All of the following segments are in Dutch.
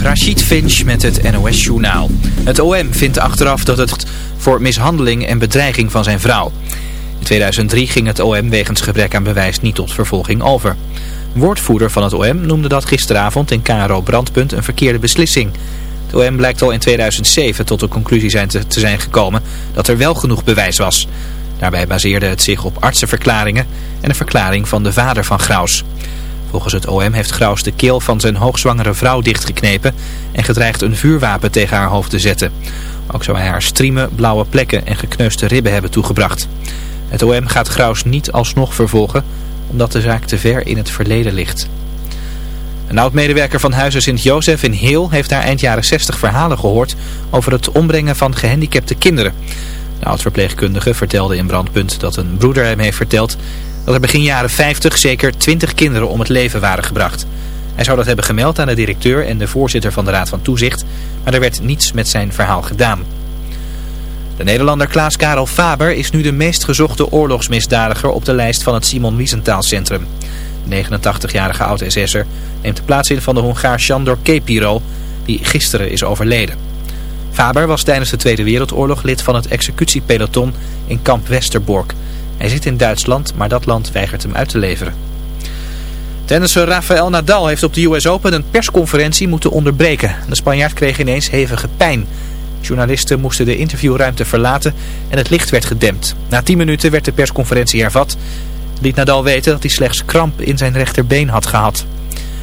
is Rachid Finch met het NOS-journaal. Het OM vindt achteraf dat het voor mishandeling en bedreiging van zijn vrouw. In 2003 ging het OM wegens gebrek aan bewijs niet tot vervolging over. woordvoerder van het OM noemde dat gisteravond in KRO Brandpunt een verkeerde beslissing. Het OM blijkt al in 2007 tot de conclusie zijn te, te zijn gekomen dat er wel genoeg bewijs was. Daarbij baseerde het zich op artsenverklaringen en een verklaring van de vader van Graus. Volgens het OM heeft Graus de keel van zijn hoogzwangere vrouw dichtgeknepen en gedreigd een vuurwapen tegen haar hoofd te zetten. Ook zou hij haar striemen, blauwe plekken en gekneusde ribben hebben toegebracht. Het OM gaat Graus niet alsnog vervolgen, omdat de zaak te ver in het verleden ligt. Een oud-medewerker van Huizen Sint-Jozef in Heel heeft daar eind jaren 60 verhalen gehoord over het ombrengen van gehandicapte kinderen. De oud-verpleegkundige vertelde in Brandpunt dat een broeder hem heeft verteld dat er begin jaren 50 zeker 20 kinderen om het leven waren gebracht. Hij zou dat hebben gemeld aan de directeur en de voorzitter van de Raad van Toezicht, maar er werd niets met zijn verhaal gedaan. De Nederlander Klaas-Karel Faber is nu de meest gezochte oorlogsmisdadiger op de lijst van het Simon Wiesenthal Centrum. De 89-jarige oud-SS'er neemt de plaats in van de Hongaar Sandor Kepiro, die gisteren is overleden. Faber was tijdens de Tweede Wereldoorlog lid van het executiepeloton in kamp Westerbork. Hij zit in Duitsland, maar dat land weigert hem uit te leveren. Tennisser Rafael Nadal heeft op de US Open een persconferentie moeten onderbreken. De Spanjaard kreeg ineens hevige pijn. Journalisten moesten de interviewruimte verlaten en het licht werd gedempt. Na 10 minuten werd de persconferentie hervat. Liet Nadal weten dat hij slechts kramp in zijn rechterbeen had gehad.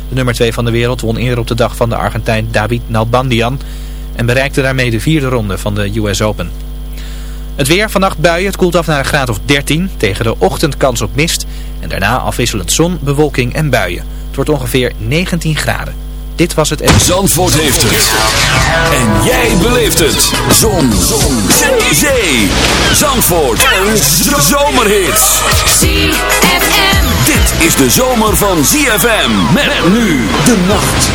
De nummer 2 van de wereld won eerder op de dag van de Argentijn David Nalbandian en bereikte daarmee de vierde ronde van de US Open. Het weer, vannacht buien, het koelt af naar een graad of 13. Tegen de ochtend kans op mist. En daarna afwisselend zon, bewolking en buien. Het wordt ongeveer 19 graden. Dit was het... Zandvoort heeft het. En jij beleeft het. Zon. zon. Zee. Zandvoort. Een zomerhit. ZFM. Dit is de zomer van ZFM. Met nu de nacht.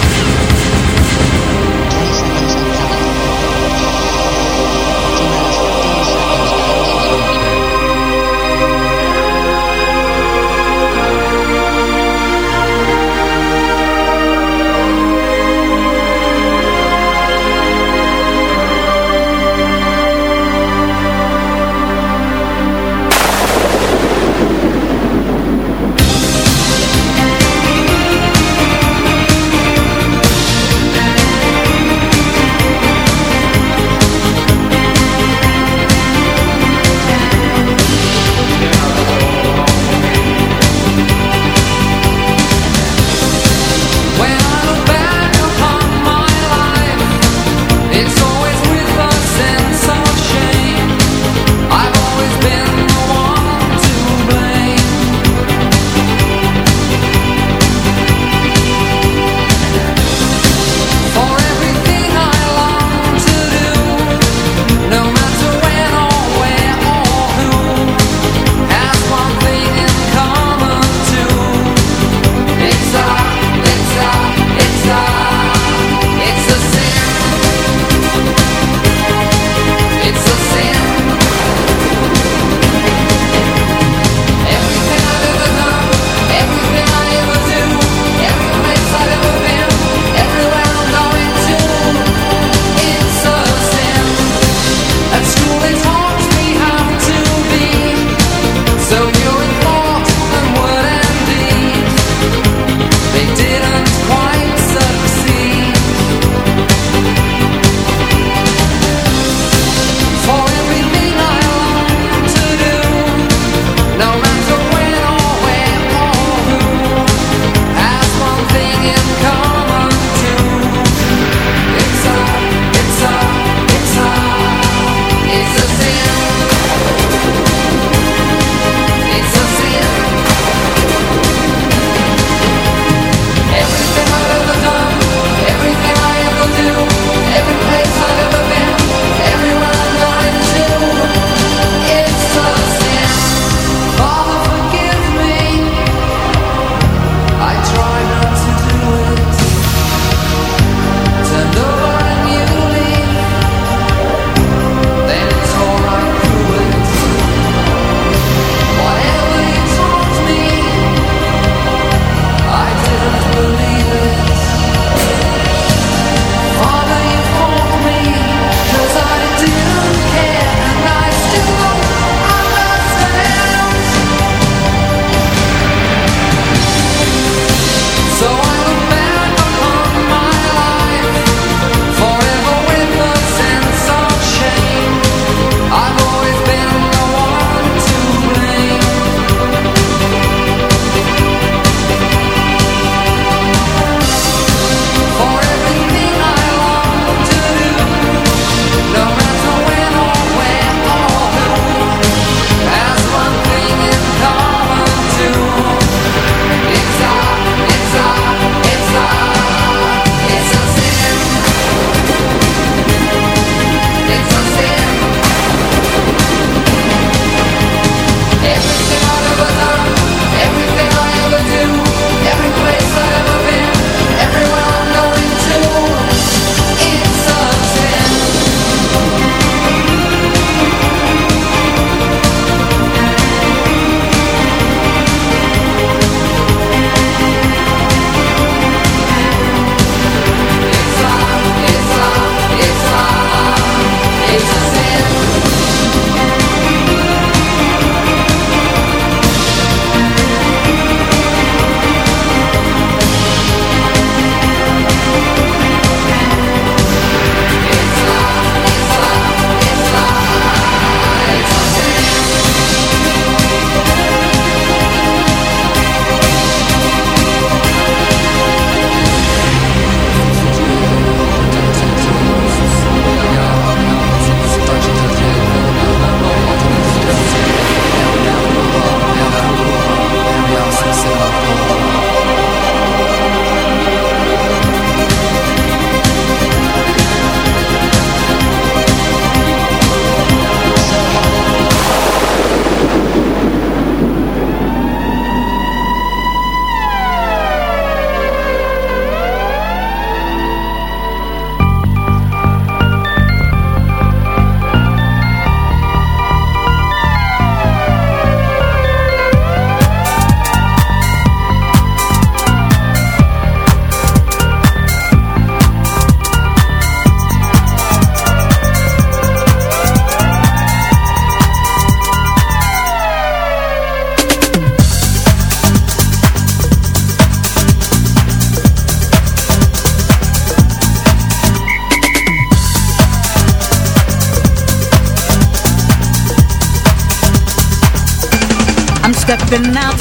And now.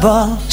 Trouble.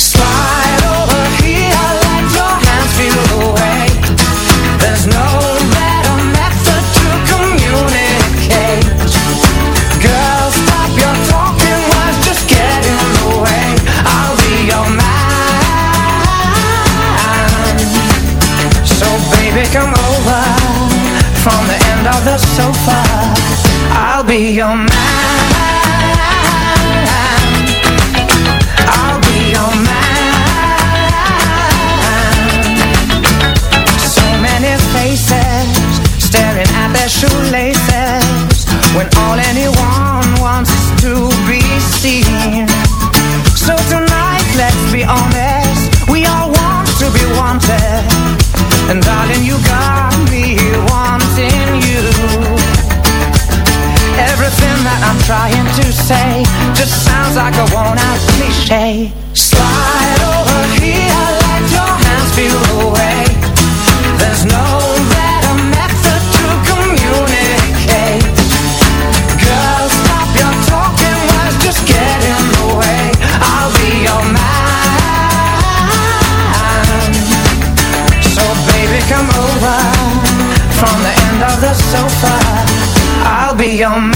Your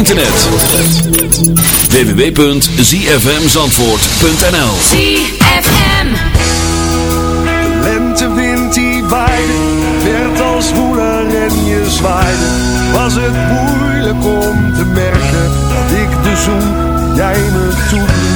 internet. www.zfmzandvoort.nl ZFM De lentewind die waaide, werd als woeler en je zwaaide. Was het moeilijk om te merken dat ik de zoen, jij me toeliet.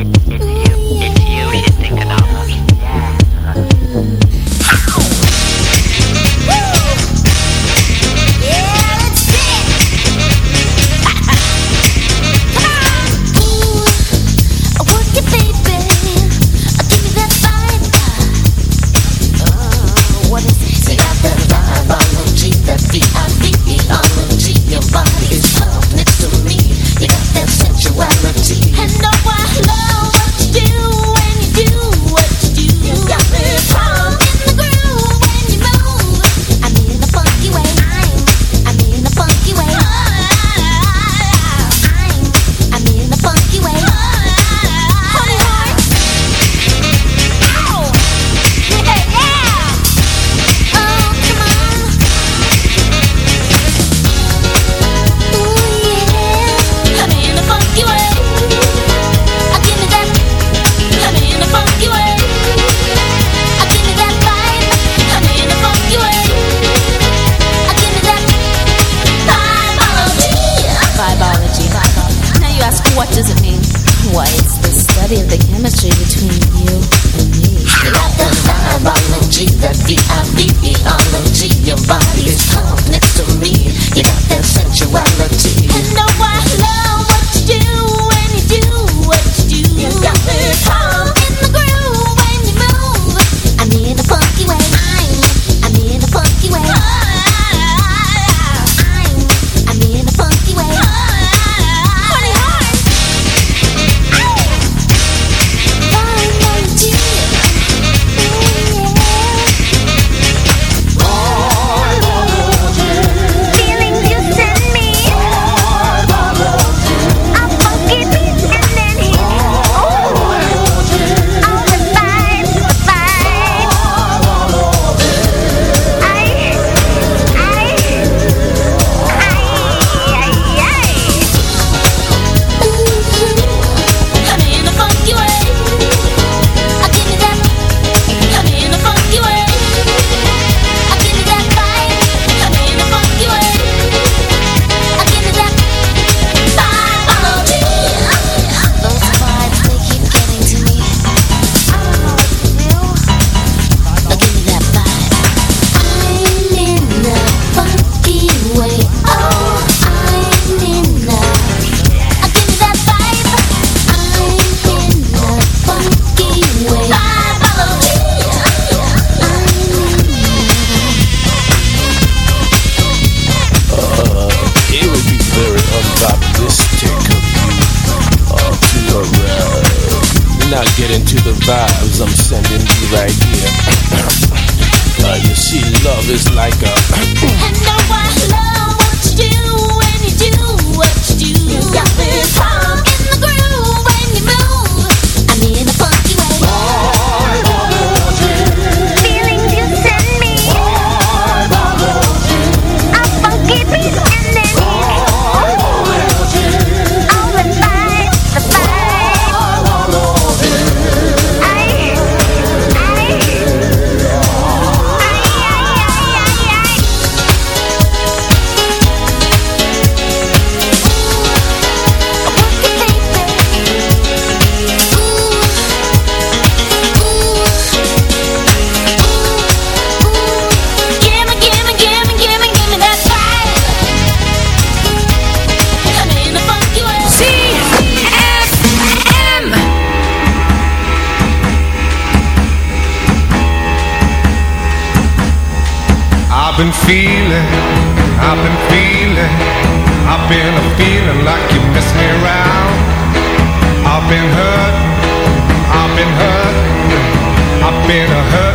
Ooh. been feeling like you miss me around. I've been hurt. I've been hurt. I've been hurt.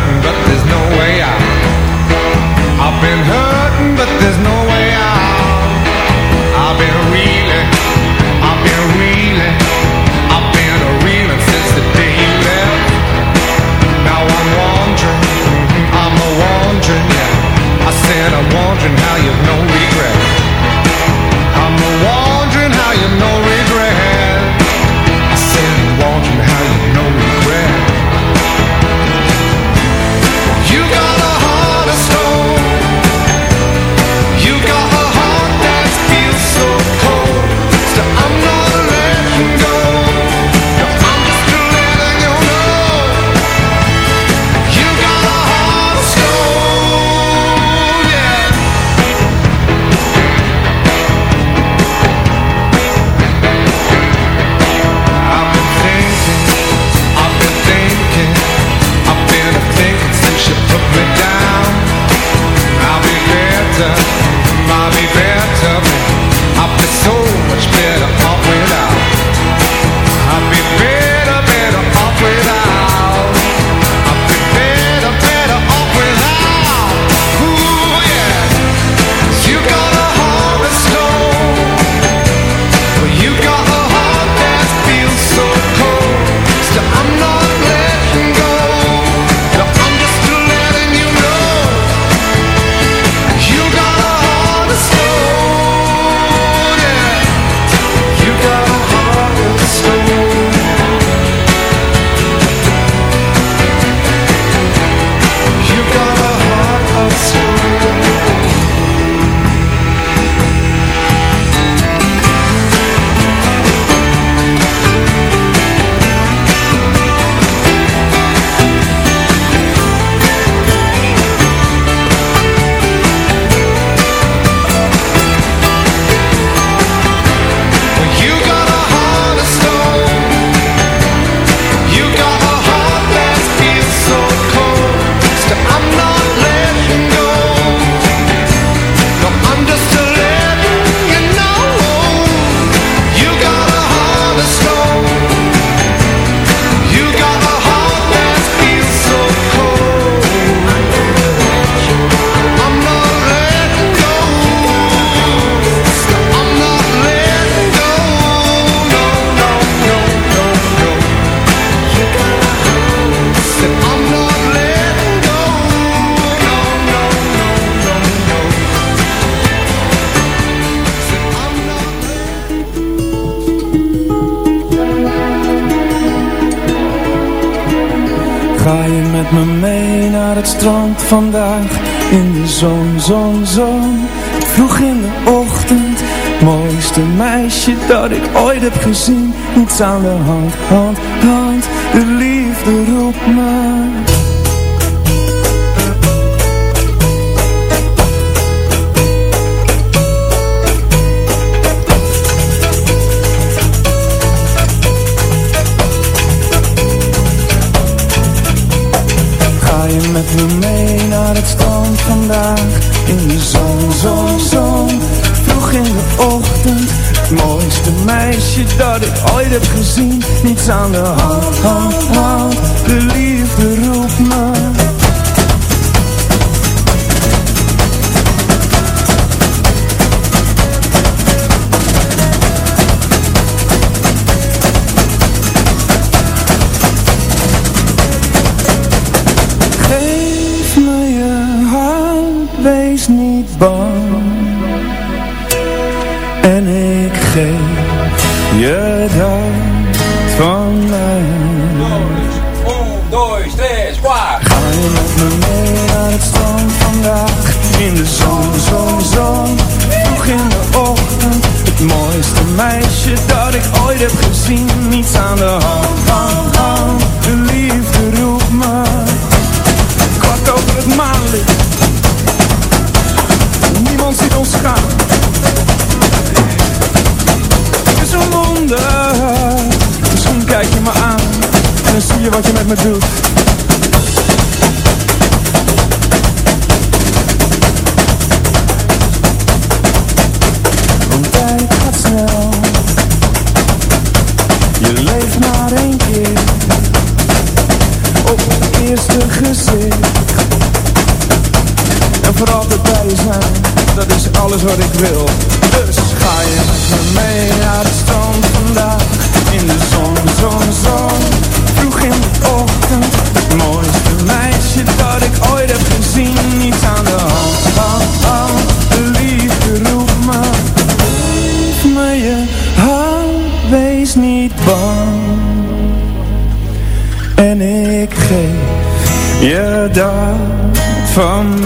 Dat ik ooit heb gezien. Niets aan de hand, hand, hand. De liefde roept me. Ga je met me mee naar het strand vandaag? In de zon, zon, zon. Vroeg in de ochtend Het mooiste meisje dat ik ooit heb gezien. Niets aan de hand, hand, hand De liefde roept me. Geef me je hand, wees niet bang je dat van mij. Ga je met me mee naar het strand vandaag? In de zon, zon, zon. Vroeg in de ochtend. Het mooiste meisje dat ik ooit heb gezien. Niets aan de hand, hand wat je met me doet. Want tijd gaat snel. Je leeft maar één keer. Op het eerste gezicht. En voor altijd bij je zijn. Dat is alles wat ik wil. Dus ga je met me mee naar het strand dat van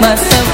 Myself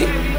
baby.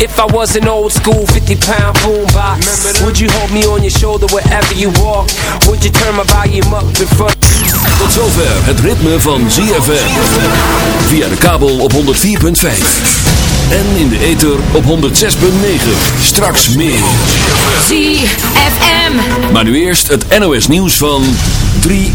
If I was an old school 50 pound boombox, would you hold me on your shoulder wherever you walk? Would you turn my volume up in front? Tot zover het ritme van ZFM. Via de kabel op 104.5. En in de ether op 106.9. Straks meer. ZFM. Maar nu eerst het NOS nieuws van 3